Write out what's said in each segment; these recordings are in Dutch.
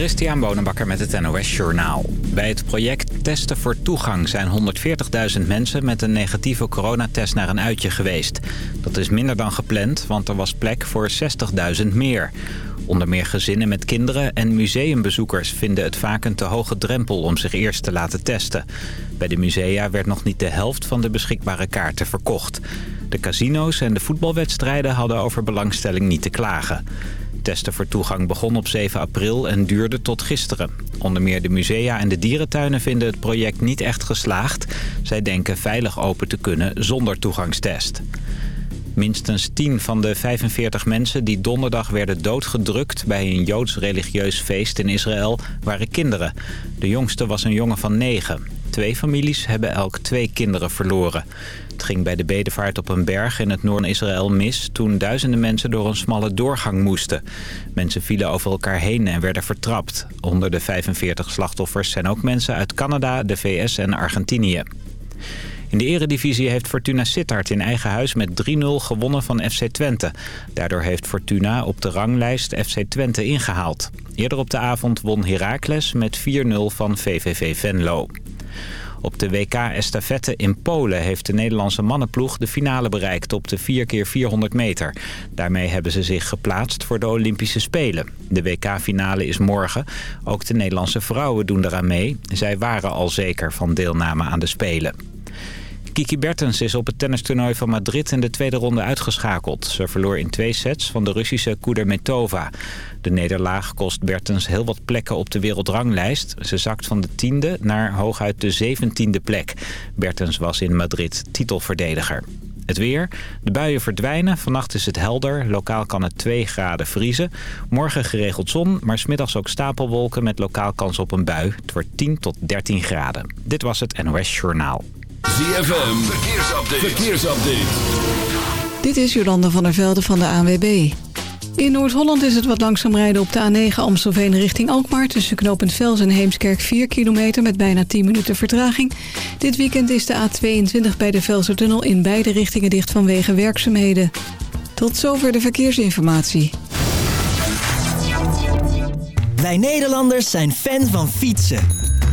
Christian Bonenbakker met het NOS Journaal. Bij het project Testen voor Toegang zijn 140.000 mensen met een negatieve coronatest naar een uitje geweest. Dat is minder dan gepland, want er was plek voor 60.000 meer. Onder meer gezinnen met kinderen en museumbezoekers vinden het vaak een te hoge drempel om zich eerst te laten testen. Bij de musea werd nog niet de helft van de beschikbare kaarten verkocht. De casino's en de voetbalwedstrijden hadden over belangstelling niet te klagen. Testen voor toegang begon op 7 april en duurde tot gisteren. Onder meer de musea en de dierentuinen vinden het project niet echt geslaagd. Zij denken veilig open te kunnen zonder toegangstest. Minstens 10 van de 45 mensen die donderdag werden doodgedrukt... bij een Joods religieus feest in Israël waren kinderen. De jongste was een jongen van 9. Twee families hebben elk twee kinderen verloren. Het ging bij de bedevaart op een berg in het noorden Israël mis... toen duizenden mensen door een smalle doorgang moesten. Mensen vielen over elkaar heen en werden vertrapt. Onder de 45 slachtoffers zijn ook mensen uit Canada, de VS en Argentinië. In de eredivisie heeft Fortuna Sittard in eigen huis met 3-0 gewonnen van FC Twente. Daardoor heeft Fortuna op de ranglijst FC Twente ingehaald. Eerder op de avond won Heracles met 4-0 van VVV Venlo. Op de WK-estafette in Polen heeft de Nederlandse mannenploeg de finale bereikt op de 4x400 meter. Daarmee hebben ze zich geplaatst voor de Olympische Spelen. De WK-finale is morgen. Ook de Nederlandse vrouwen doen eraan mee. Zij waren al zeker van deelname aan de Spelen. Kiki Bertens is op het tennistoernooi van Madrid in de tweede ronde uitgeschakeld. Ze verloor in twee sets van de Russische Kudermetova. De nederlaag kost Bertens heel wat plekken op de wereldranglijst. Ze zakt van de tiende naar hooguit de zeventiende plek. Bertens was in Madrid titelverdediger. Het weer. De buien verdwijnen. Vannacht is het helder. Lokaal kan het 2 graden vriezen. Morgen geregeld zon, maar smiddags ook stapelwolken met lokaal kans op een bui. Het wordt 10 tot 13 graden. Dit was het NOS Journaal. ZFM, verkeersupdate. verkeersupdate. Dit is Jolanda van der Velde van de ANWB. In Noord-Holland is het wat langzaam rijden op de A9 Amstelveen richting Alkmaar... tussen knooppunt Vels en Heemskerk 4 kilometer met bijna 10 minuten vertraging. Dit weekend is de A22 bij de Velsertunnel in beide richtingen dicht vanwege werkzaamheden. Tot zover de verkeersinformatie. Wij Nederlanders zijn fan van fietsen.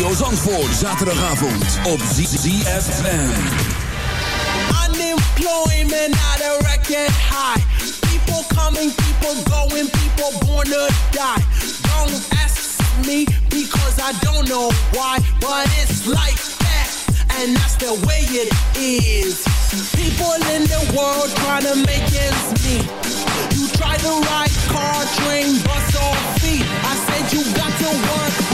Mario Zandvoort. Zaterdagavond op ZFM. Unemployment at a record high. People coming, people going, people born to die. Don't ask me because I don't know why, but it's like that, and that's the way it is. People in the world trying to make ends meet. You try the right car, train, bus, or feet. I said you got to work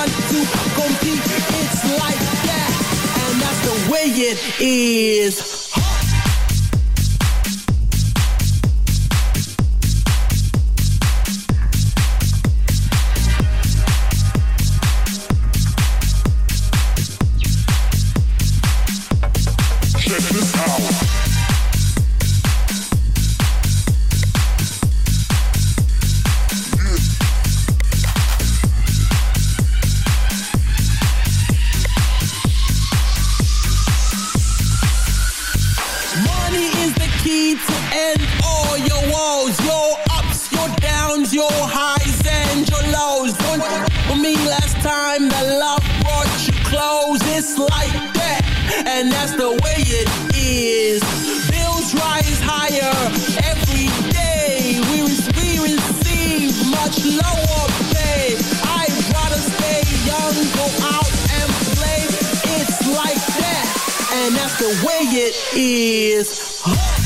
want to compete. It's like that, and that's the way it is. it is.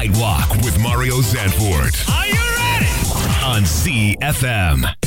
Nightwalk with Mario Zanfort. Are you ready? On CFM.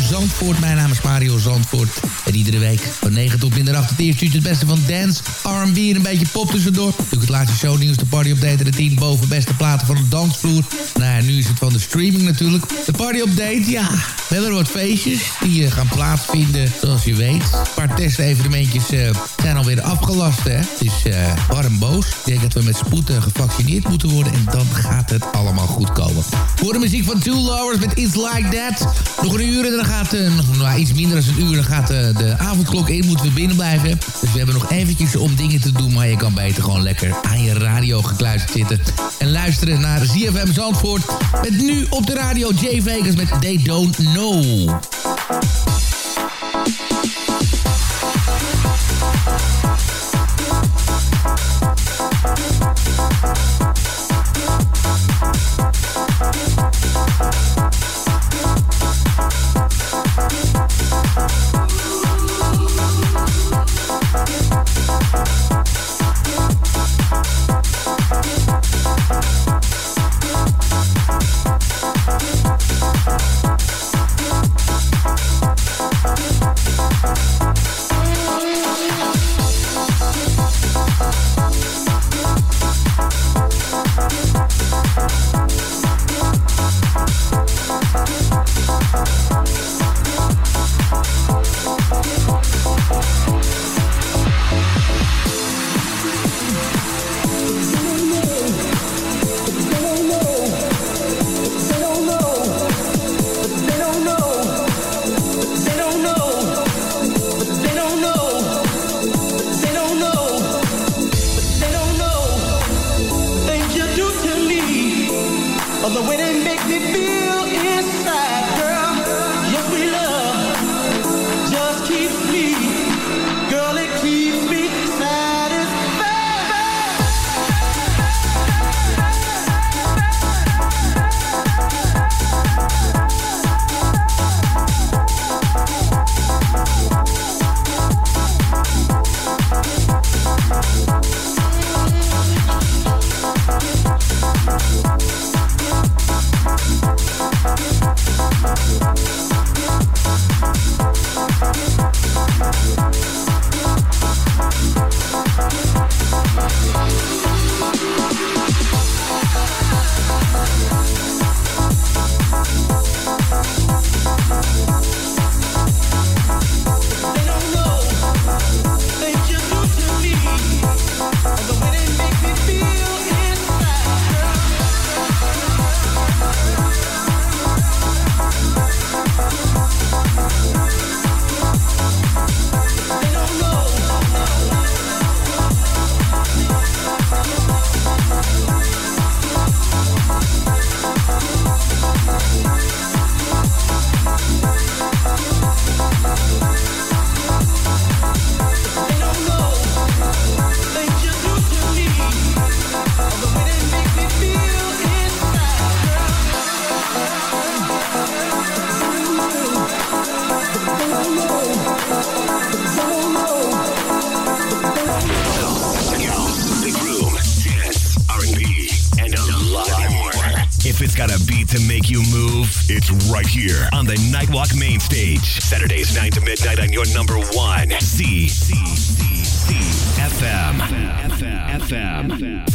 Zandvoort. Mijn naam is Mario Zandvoort. En iedere week van 9 tot middernacht het eerste uurtje het beste van dance, R&B en een beetje pop tussendoor. Natuurlijk het laatste shownieuws, de party update en de 10 boven beste platen van de dansvloer. Nou ja, nu is het van de streaming natuurlijk. De party update, ja, we hebben er wat feestjes die uh, gaan plaatsvinden, zoals je weet. Een paar testevenementjes uh, zijn alweer afgelast, hè. Het is uh, warm boos. Ik denk dat we met spoed gevaccineerd moeten worden en dan gaat het allemaal goed komen. Voor de muziek van Two Lovers met It's Like That. Nog een uur en dan gaat, nog nou, iets minder dan een uur, dan gaat de avondklok in, moeten we binnen blijven. Dus we hebben nog eventjes om dingen te doen, maar je kan beter gewoon lekker aan je radio gekluisterd zitten. En luisteren naar ZFM Zandvoort. Met nu op de radio J Vegas met They Don't Know. affair.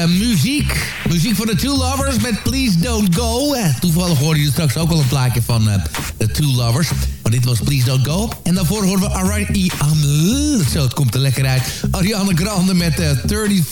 Uh, muziek. Muziek van de Two Lovers met Please Don't Go. Uh, toevallig hoorde je straks ook al een plaatje van uh, The Two Lovers. Maar dit was Please Don't Go. En daarvoor horen we Ariana... Zo, het komt er lekker uit. Ariana Grande met 34,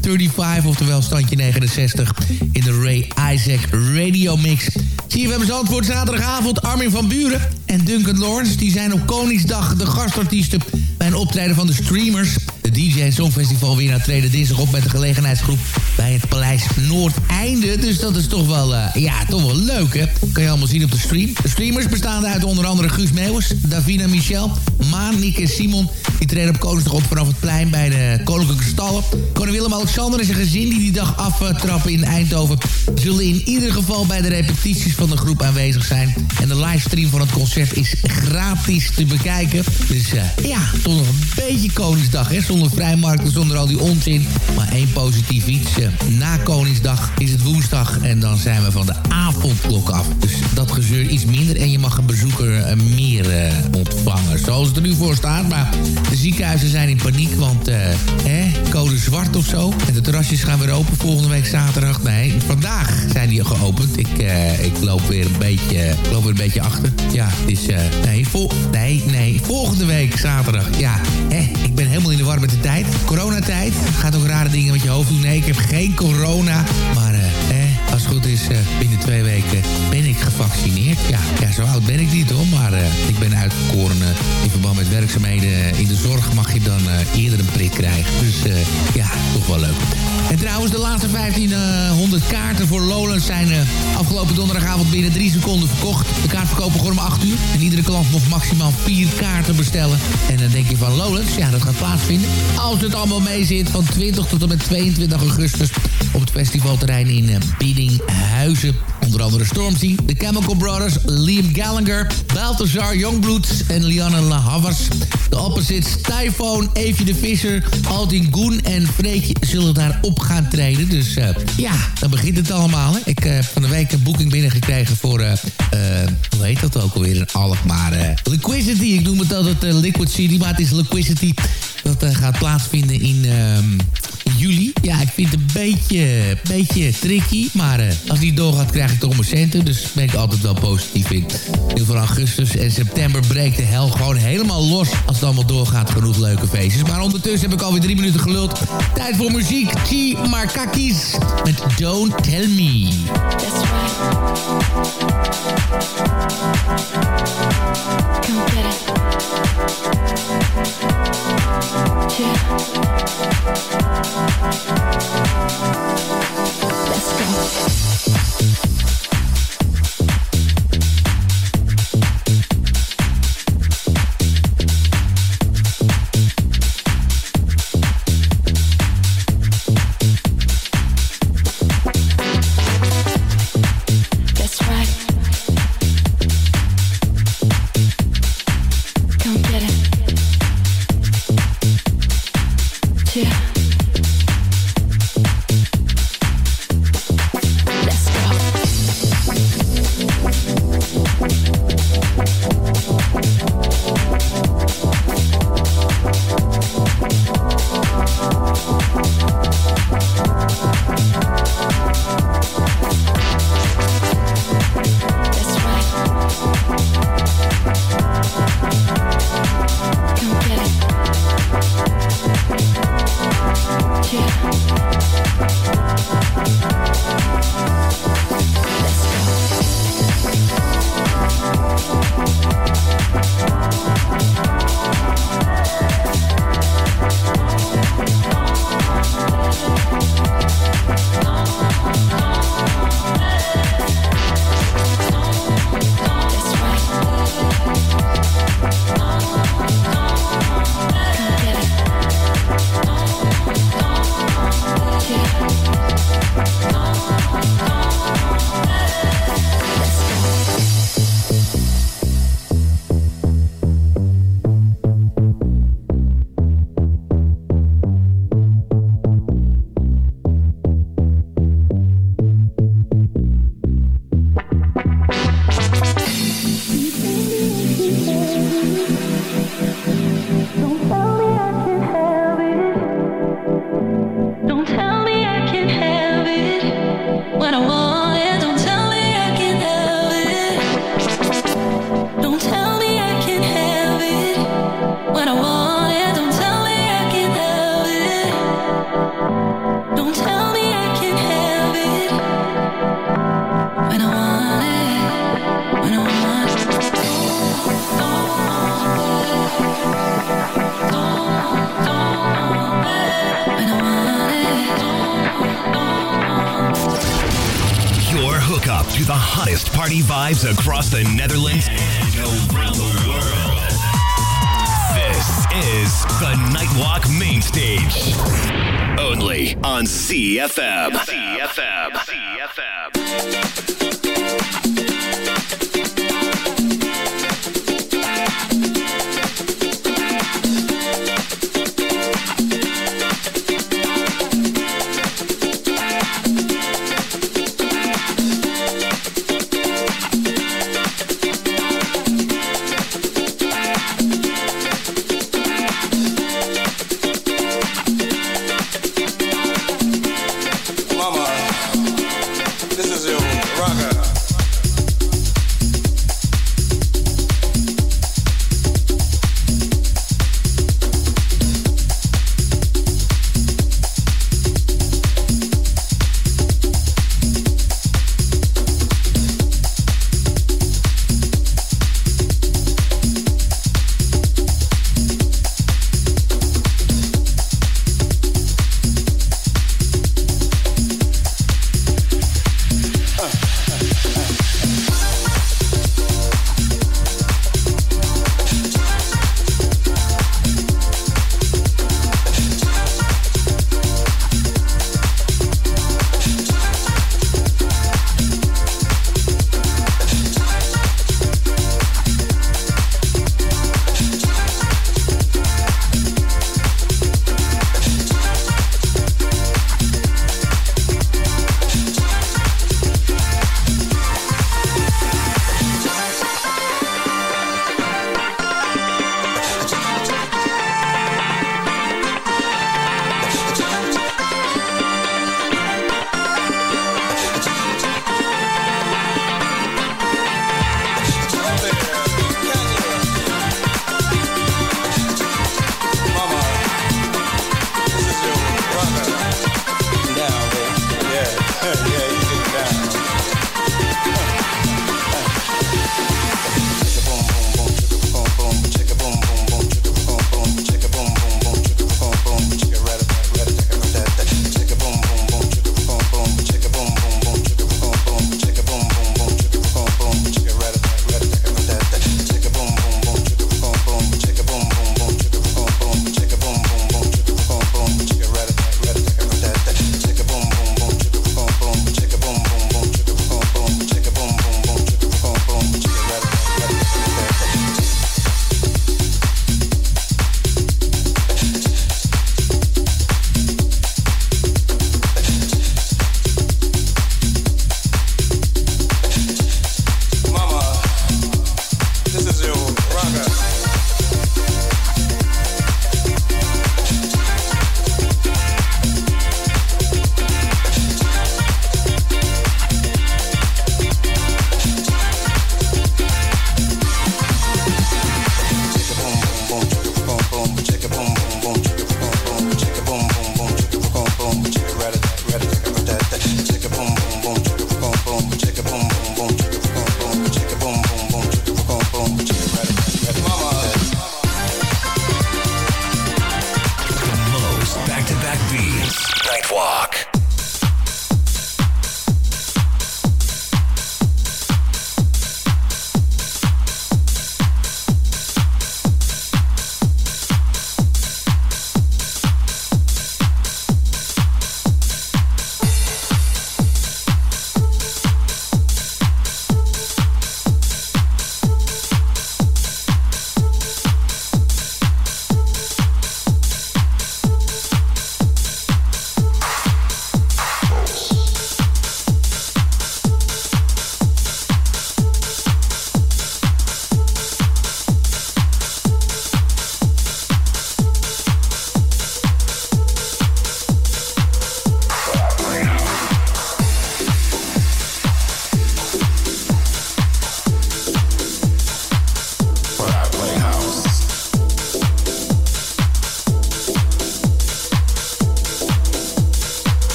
35, oftewel standje 69... in de Ray Isaac Radio Mix. Hebben antwoord zaterdagavond. Armin van Buren en Duncan Lawrence... die zijn op Koningsdag de gastartiesten bij een optreden van de streamers. DJ Songfestival weer naar tweede dinsdag op met de gelegenheidsgroep bij het Paleis Noordeinde. Dus dat is toch wel, uh, ja, toch wel leuk, hè? Kan je allemaal zien op de stream. De streamers bestaan uit onder andere Guus Meeuwers, Davina Michel, Maan, Nick en Simon. Treden op Koningsdag op vanaf het plein bij de Koninklijke Stallen. Koning Willem-Alexander en zijn gezin die die dag aftrappen in Eindhoven... zullen in ieder geval bij de repetities van de groep aanwezig zijn. En de livestream van het concert is gratis te bekijken. Dus uh, ja, toch nog een beetje Koningsdag, hè? Zonder vrijmarkten, zonder al die onzin. Maar één positief iets. Uh, na Koningsdag is het woensdag en dan zijn we van de avondklok af. Dus dat gezeur iets minder en je mag een bezoeker uh, meer ontvangen. Zoals het er nu voor staat. Maar ziekenhuizen zijn in paniek, want hè, code zwart of zo. En de terrasjes gaan weer open volgende week zaterdag. Nee, vandaag zijn die geopend. Ik, ik loop weer een beetje, ik loop weer een beetje achter. Ja, het is... nee, vol, nee, nee, volgende week zaterdag. Ja, hè, ik ben helemaal in de war met de tijd. Coronatijd. Gaat ook rare dingen met je hoofd doen. Nee, ik heb geen corona. Maar eh, als het goed is, uh, binnen twee weken ben ik gevaccineerd. Ja, zo oud ben ik niet hoor. Maar uh, ik ben uitgekoren uh, in verband met werkzaamheden in de zorg. Mag je dan eerder een prik krijgen. Dus ja, toch wel leuk. En trouwens, de laatste 1500 kaarten voor Lowlands zijn afgelopen donderdagavond binnen drie seconden verkocht. De kaartverkopen gewoon om 8 uur. En iedere klant mocht maximaal vier kaarten bestellen. En dan denk je van Lowlands, ja dat gaat plaatsvinden. Als het allemaal mee zit, van 20 tot en met 22 augustus op het festivalterrein in uh, Biddinghuizen. Onder andere Stormzy, The Chemical Brothers, Liam Gallagher, Balthazar Youngblood en Lianne La Havas. De Opposites, Typhoon, Evie de Visser, Altin Goen en Freekje zullen daar op gaan treden. Dus uh, ja, dan begint het allemaal. Hè. Ik heb uh, van de week een boeking binnengekregen voor, uh, hoe heet dat ook alweer in Alkmaar? Liquidity, ik noem het altijd Liquid City, maar het is Liquidity. Dat gaat plaatsvinden in, in juli. Ja, ik vind het een beetje, beetje tricky. Maar als die doorgaat, krijg ik toch centen. Dus ben ik altijd wel positief in. Nu voor augustus en september breekt de hel gewoon helemaal los. Als het allemaal doorgaat, genoeg leuke feestjes. Maar ondertussen heb ik alweer drie minuten geluld. Tijd voor muziek. T. Markakis met Don't Tell Me. That's right. Let's go. The Netherlands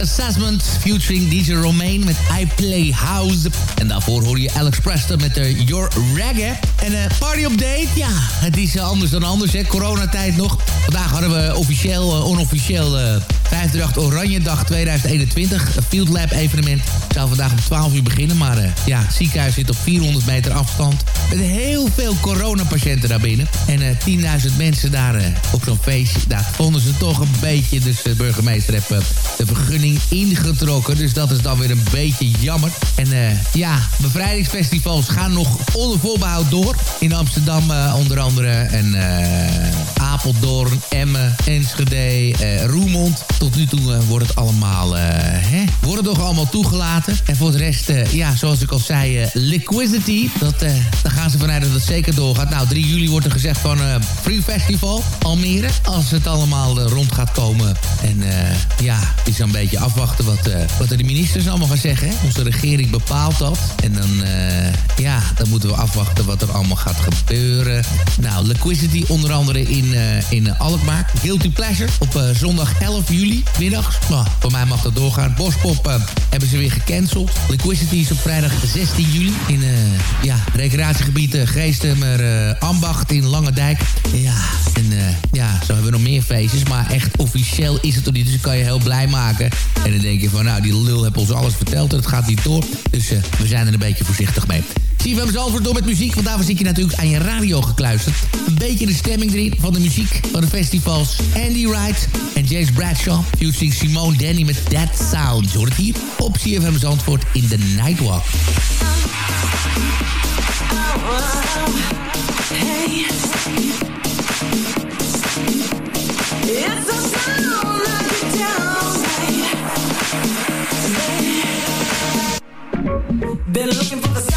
Assessment featuring DJ Romaine met I Play House. En daarvoor hoor je Alex Preston met uh, Your Reggae. En uh, party update, ja, het is anders dan anders, hè. Coronatijd nog. Vandaag hadden we officieel, onofficieel... 538 Oranje Dag 2021. Een Field Lab evenement zou vandaag om 12 uur beginnen. Maar uh, ja, het ziekenhuis zit op 400 meter afstand. Met heel veel coronapatiënten daar binnen. En uh, 10.000 mensen daar uh, op zo'n feestje. Daar vonden ze toch een beetje. Dus de burgemeester heeft de vergunning ingetrokken. Dus dat is dan weer een beetje jammer. En ja, bevrijdingsfestivals gaan nog onder voorbehoud door. In Amsterdam onder andere. En Apeldoorn, Emmen, Enschede, Roermond. Tot nu toe wordt het allemaal... hè, wordt het toch allemaal toegelaten. En voor de rest, ja, zoals ik al zei, Liquidity. Dat, daar gaan ze vanuit dat het zeker doorgaat. Nou, 3 juli wordt er gezegd van Free Festival Almere. Als het allemaal rond gaat komen. En ja, het is een beetje afwachten wat, wat de ministers allemaal gaan zeggen. Hè? Onze regering bepaalt dat. En dan, ja, dan moeten we afwachten wat er allemaal gaat gebeuren. Nou, Liquidity onder andere in, in Alkmaar. Guilty Pleasure op zondag 11 juli, middags. Nou, voor mij mag dat doorgaan. Bospop hebben ze weer gecanceld. Liquidity is op vrijdag 16 juli in ja, recreatiegebied Geestemer uh, Ambacht in Langendijk. Ja, en ja, zo hebben we nog meer feestjes. Maar echt officieel is het nog niet. Dus ik kan je heel blij maken. En dan denk je van, nou, die lul heeft ons alles verteld en het gaat niet door. Dus we zijn er een beetje voorzichtig mee. CFM Zalvoort door met muziek, want daarvoor zit je natuurlijk aan je radio gekluisterd. Een beetje de stemming erin van de muziek van de festivals. Andy Wright en James Bradshaw, fusing Simone Danny met That Sound. Je hoort het hier op CFM Zandvoort in The Nightwalk. Looking for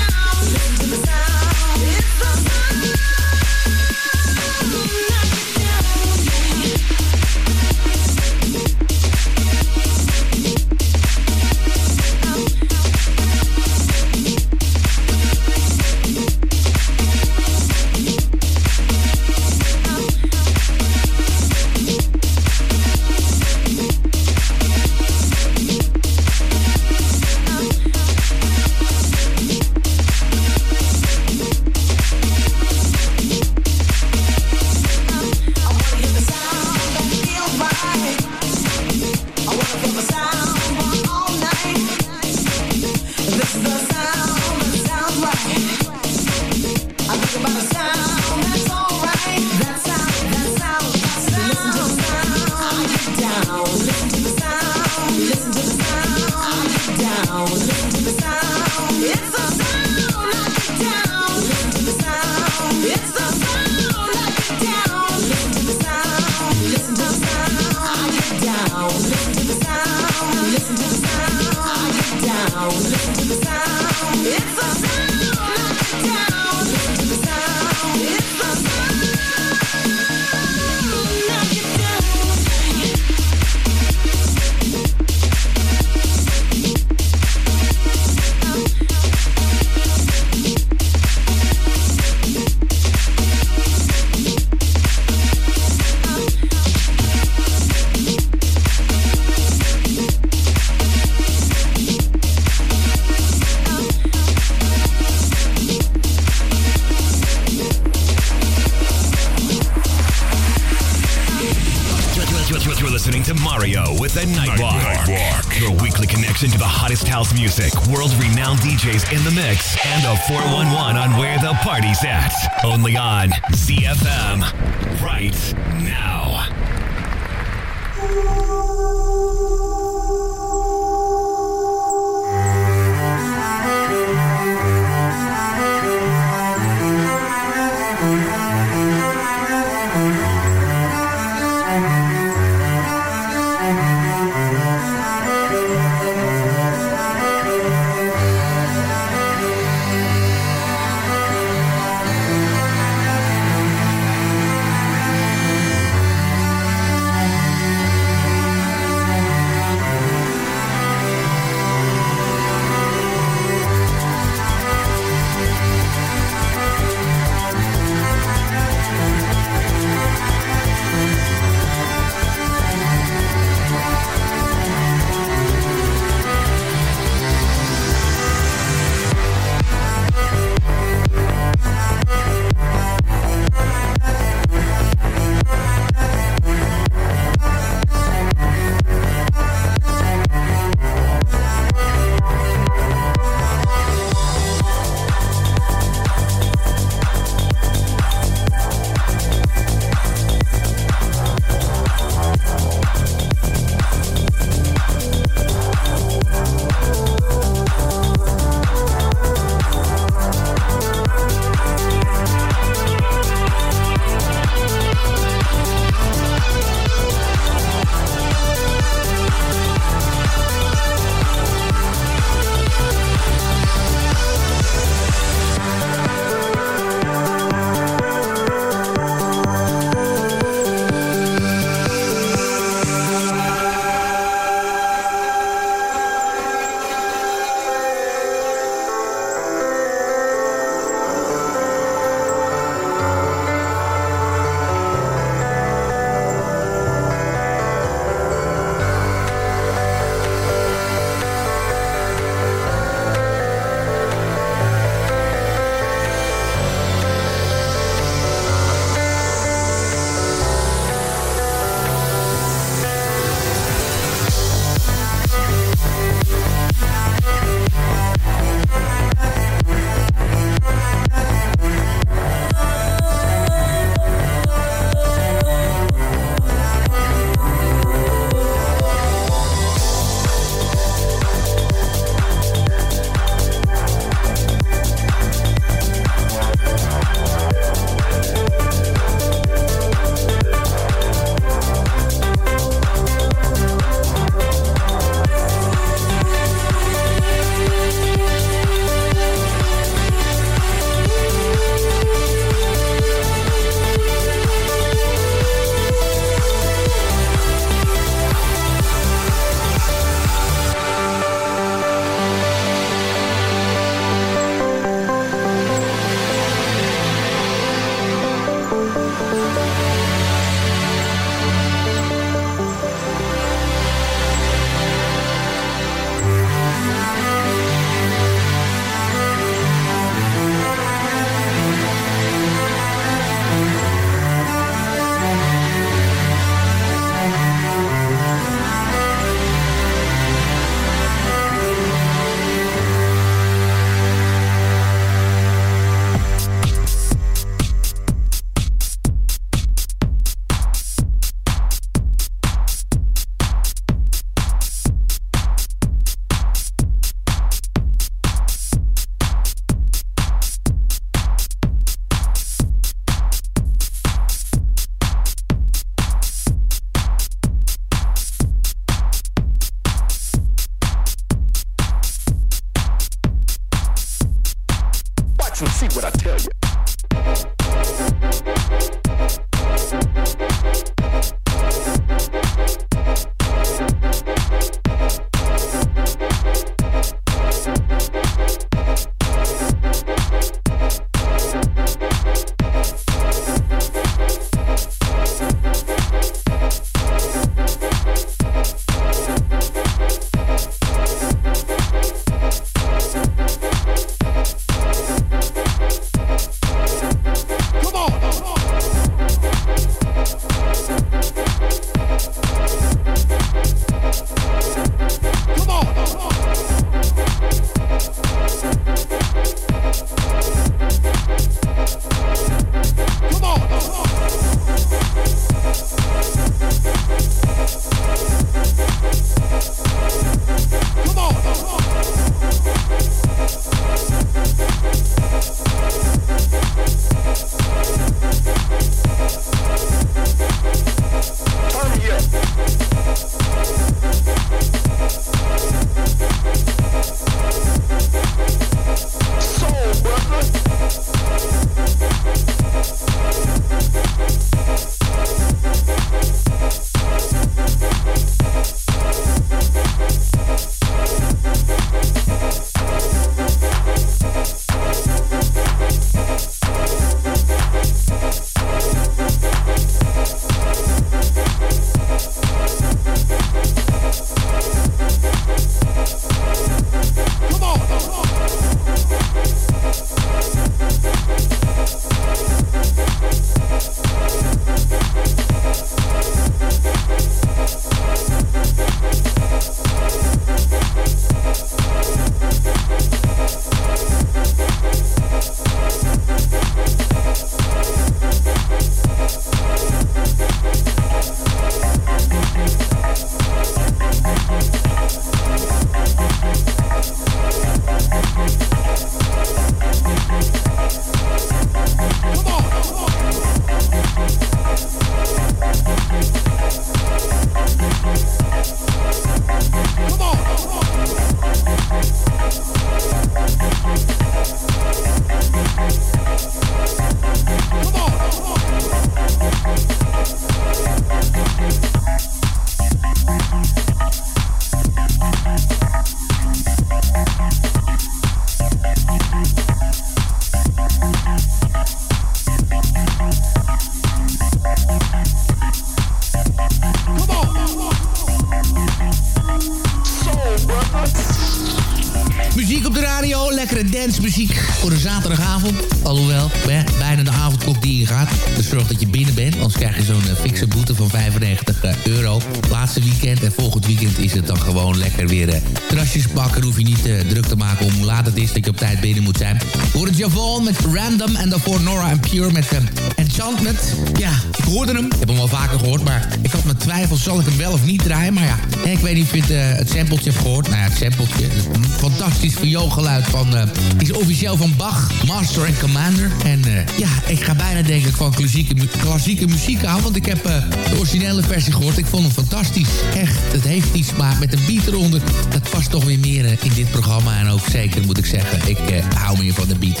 tijd binnen moet zijn. Voor het Javon met Random en daarvoor Nora en Pure met Enchantment. Ja, ik hoorde hem. Ik heb hem al vaker gehoord, maar ik had mijn twijfels. Zal ik hem wel of niet draaien? Maar ja, ik weet niet of je het, het sampletje hebt gehoord. Nou ja, het sampletje. Een fantastisch vioolgeluid van... is officieel van Bach, Master en Commander. En ja, ik ga bijna denk ik van klassieke, klassieke muziek aan. Want ik heb uh, de originele versie gehoord. Ik vond hem fantastisch. Echt, het heeft iets, maar met een beat eronder. Dat past toch weer meer uh, in dit programma. En ook zeker, moet ik zeggen, ik uh, hou meer van de beat.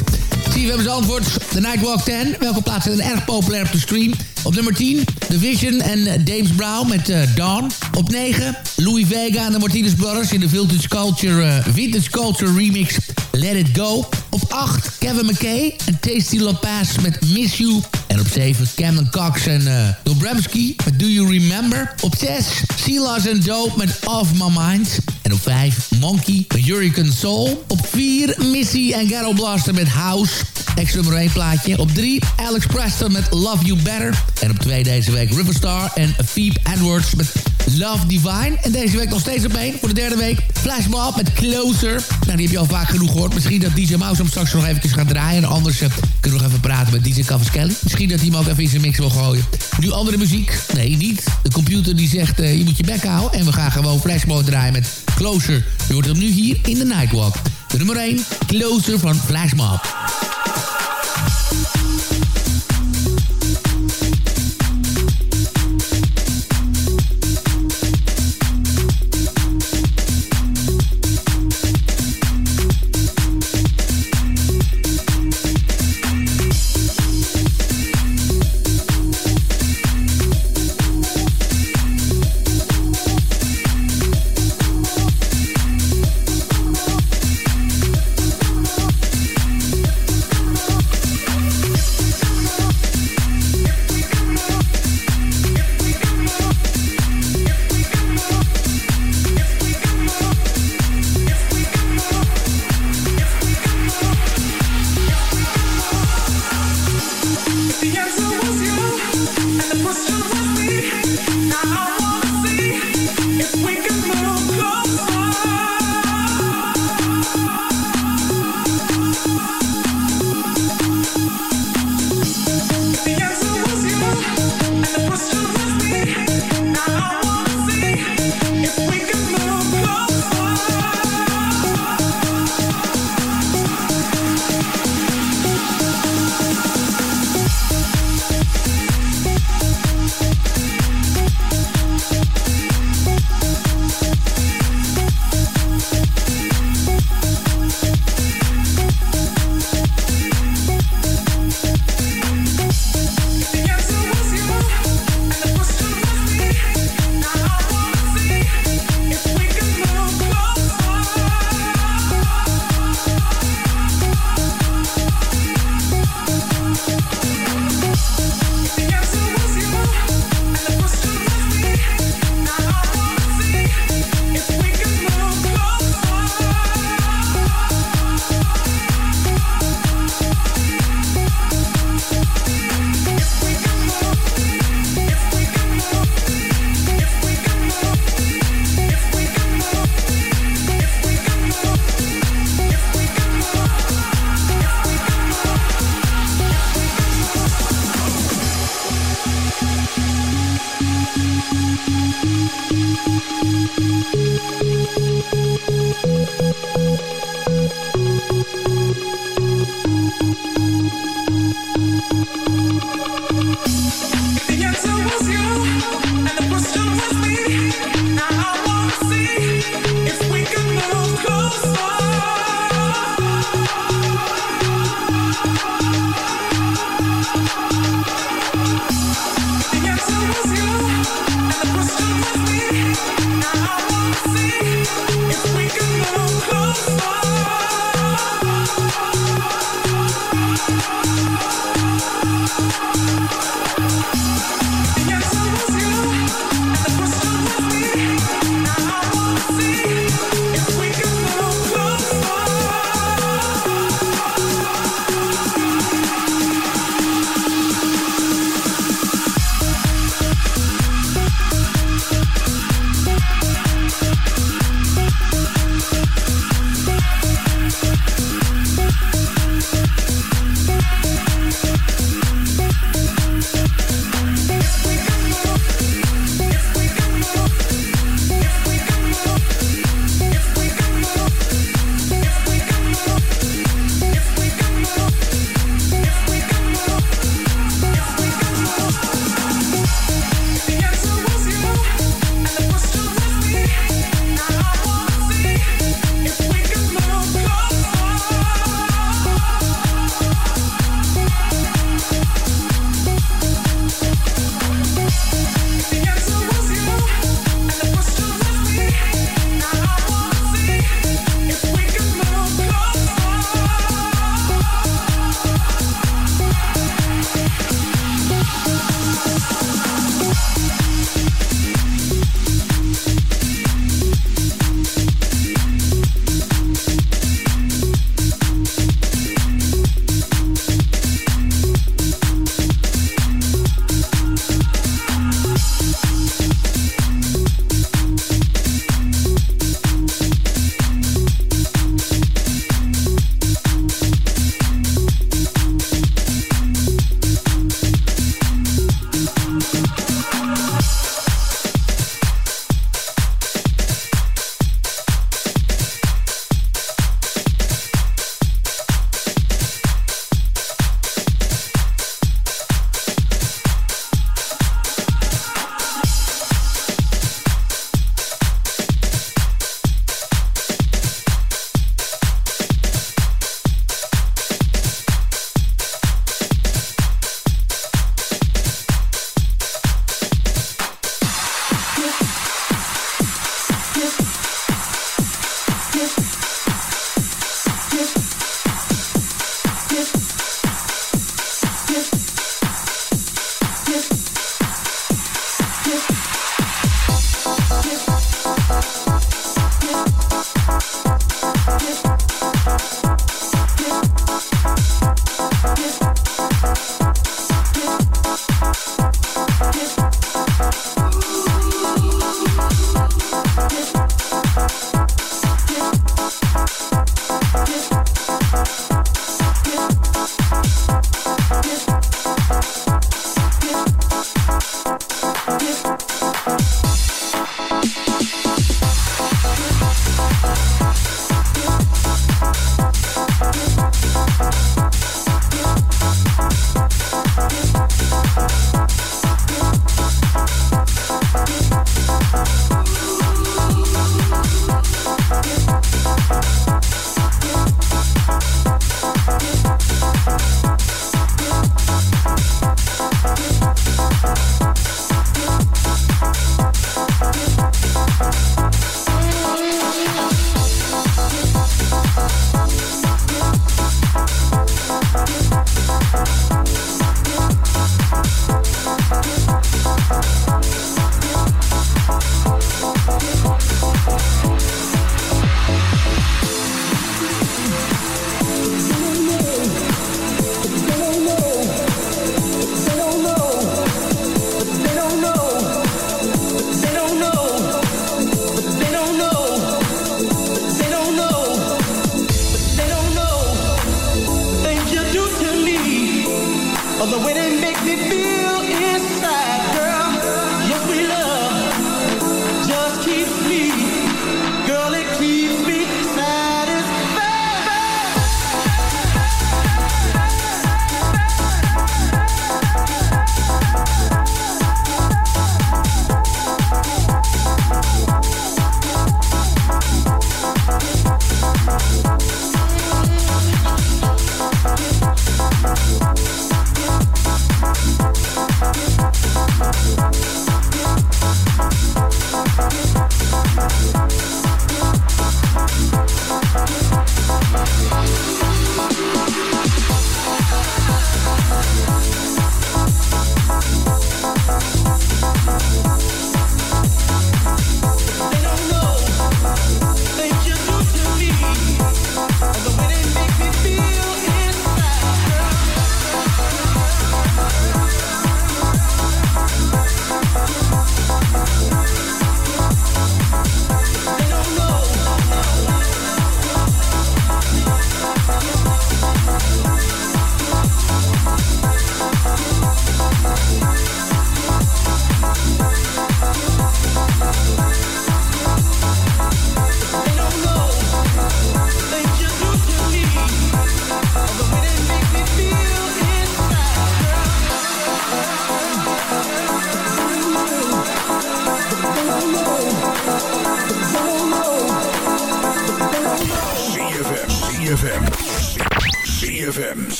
Zie, we hebben zijn antwoord. The Nightwalk 10. Welke plaatsen zijn erg populair op de stream? Op nummer 10, The Vision en James Brown met uh, Dawn. Op 9, Louis Vega en de Martinez Brothers in de Vintage Culture, uh, Vintage Culture remix Let It Go. Op 8, Kevin McKay en Tasty Lopez met Miss You. En op 7, Cameron Cox en uh, met Do You Remember. Op 6, Silas en Dope met Off My Mind. En op 5, Monkey met Hurricane Soul. Op 4, Missy en Ghetto Blaster met House. Extra nummer 1 plaatje. Op 3, Alex Preston met Love You Better. En op 2 deze week Riverstar en Phoebe Edwards met Love Divine. En deze week nog steeds op 1 voor de derde week. Flashmob met Closer. Nou, die heb je al vaak genoeg gehoord. Misschien dat DJ Mouse hem straks nog even gaat draaien. En anders uh, kunnen we nog even praten met DJ Kelly. Misschien dat hij hem ook even in zijn mix wil gooien. Nu andere muziek? Nee, niet. De computer die zegt, uh, je moet je bek houden. En we gaan gewoon Flashmob draaien met Closer. Je hoort hem nu hier in de Nightwalk. De nummer 1, Closer van Flashmob. up